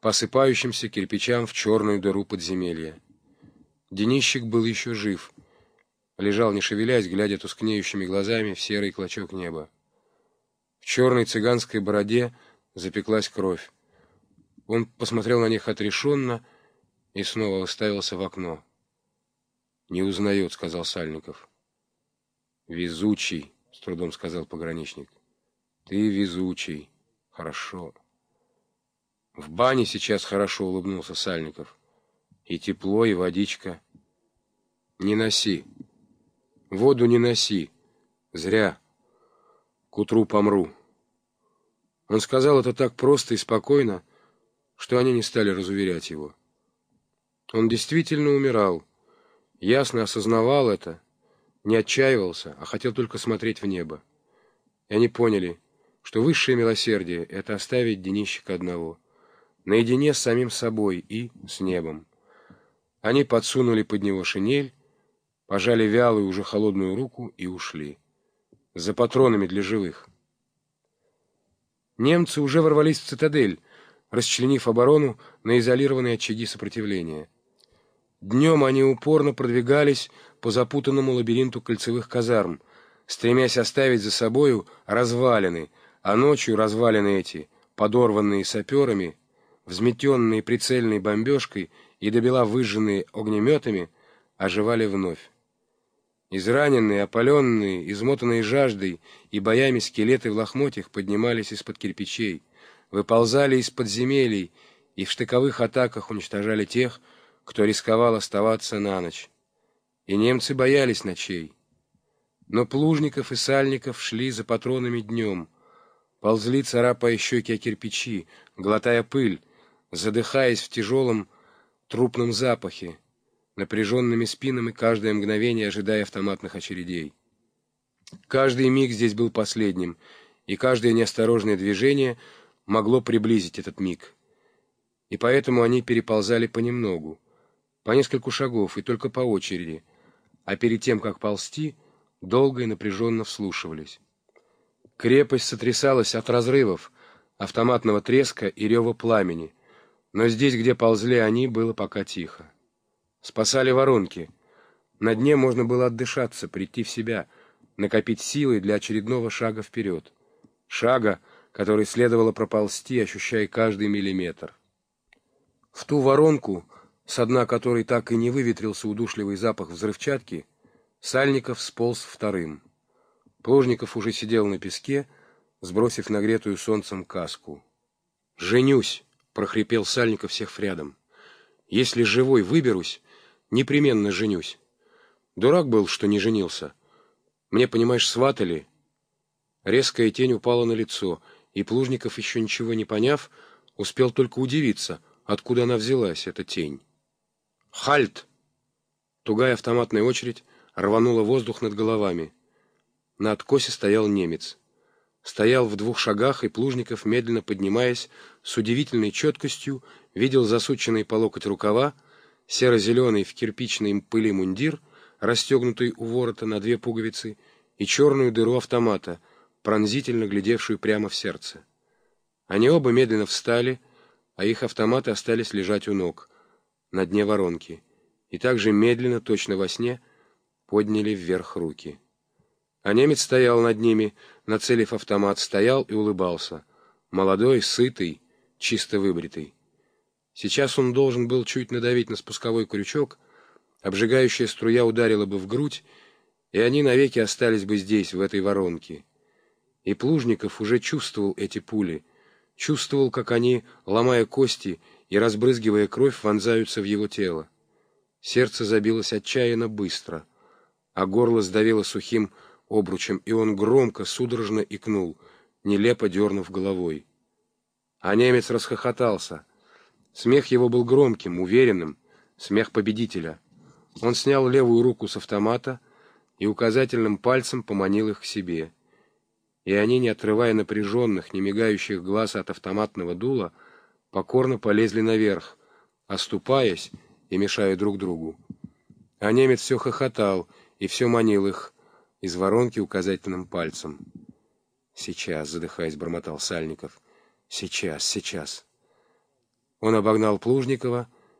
по осыпающимся кирпичам в черную дыру подземелья. Денищик был еще жив, лежал не шевелясь, глядя тускнеющими глазами в серый клочок неба. В черной цыганской бороде запеклась кровь. Он посмотрел на них отрешенно и снова уставился в окно. «Не узнает», — сказал Сальников. «Везучий», — с трудом сказал пограничник. «Ты везучий. Хорошо». «В бане сейчас хорошо», — улыбнулся Сальников. «И тепло, и водичка». «Не носи. Воду не носи. Зря. К утру помру». Он сказал это так просто и спокойно, что они не стали разуверять его. Он действительно умирал, ясно осознавал это, не отчаивался, а хотел только смотреть в небо. И они поняли, что высшее милосердие — это оставить Денищика одного — наедине с самим собой и с небом. Они подсунули под него шинель, пожали вялую, уже холодную руку и ушли. За патронами для живых. Немцы уже ворвались в цитадель, расчленив оборону на изолированные очаги сопротивления. Днем они упорно продвигались по запутанному лабиринту кольцевых казарм, стремясь оставить за собою развалины, а ночью развалины эти, подорванные саперами, взметенные прицельной бомбежкой и добела выжженные огнеметами, оживали вновь. Израненные, опаленные, измотанные жаждой и боями скелеты в лохмотьях поднимались из-под кирпичей, выползали из подземелий и в штыковых атаках уничтожали тех, кто рисковал оставаться на ночь. И немцы боялись ночей. Но Плужников и Сальников шли за патронами днем, ползли, царапая щеки о кирпичи, глотая пыль, задыхаясь в тяжелом трупном запахе, напряженными спинами каждое мгновение ожидая автоматных очередей. Каждый миг здесь был последним, и каждое неосторожное движение могло приблизить этот миг. И поэтому они переползали понемногу, по нескольку шагов и только по очереди, а перед тем, как ползти, долго и напряженно вслушивались. Крепость сотрясалась от разрывов, автоматного треска и рева пламени — но здесь, где ползли они, было пока тихо. Спасали воронки. На дне можно было отдышаться, прийти в себя, накопить силы для очередного шага вперед. Шага, который следовало проползти, ощущая каждый миллиметр. В ту воронку, с дна которой так и не выветрился удушливый запах взрывчатки, Сальников сполз вторым. Плужников уже сидел на песке, сбросив нагретую солнцем каску. «Женюсь!» Прохрипел Сальников всех рядом. Если живой выберусь, непременно женюсь. Дурак был, что не женился. Мне, понимаешь, сватали. Резкая тень упала на лицо, и Плужников, еще ничего не поняв, успел только удивиться, откуда она взялась, эта тень. «Хальт!» Тугая автоматная очередь рванула воздух над головами. На откосе стоял немец стоял в двух шагах, и Плужников, медленно поднимаясь, с удивительной четкостью видел засученный по локоть рукава, серо-зеленый в кирпичной пыли мундир, расстегнутый у ворота на две пуговицы, и черную дыру автомата, пронзительно глядевшую прямо в сердце. Они оба медленно встали, а их автоматы остались лежать у ног, на дне воронки, и также медленно, точно во сне, подняли вверх руки. А немец стоял над ними, нацелив автомат, стоял и улыбался. Молодой, сытый, чисто выбритый. Сейчас он должен был чуть надавить на спусковой крючок, обжигающая струя ударила бы в грудь, и они навеки остались бы здесь, в этой воронке. И Плужников уже чувствовал эти пули, чувствовал, как они, ломая кости и разбрызгивая кровь, вонзаются в его тело. Сердце забилось отчаянно быстро, а горло сдавило сухим обручем, и он громко, судорожно икнул, нелепо дернув головой. А немец расхохотался. Смех его был громким, уверенным, смех победителя. Он снял левую руку с автомата и указательным пальцем поманил их к себе. И они, не отрывая напряженных, не мигающих глаз от автоматного дула, покорно полезли наверх, оступаясь и мешая друг другу. А немец все хохотал и все манил их, из воронки указательным пальцем. «Сейчас», — задыхаясь, бормотал Сальников. «Сейчас, сейчас». Он обогнал Плужникова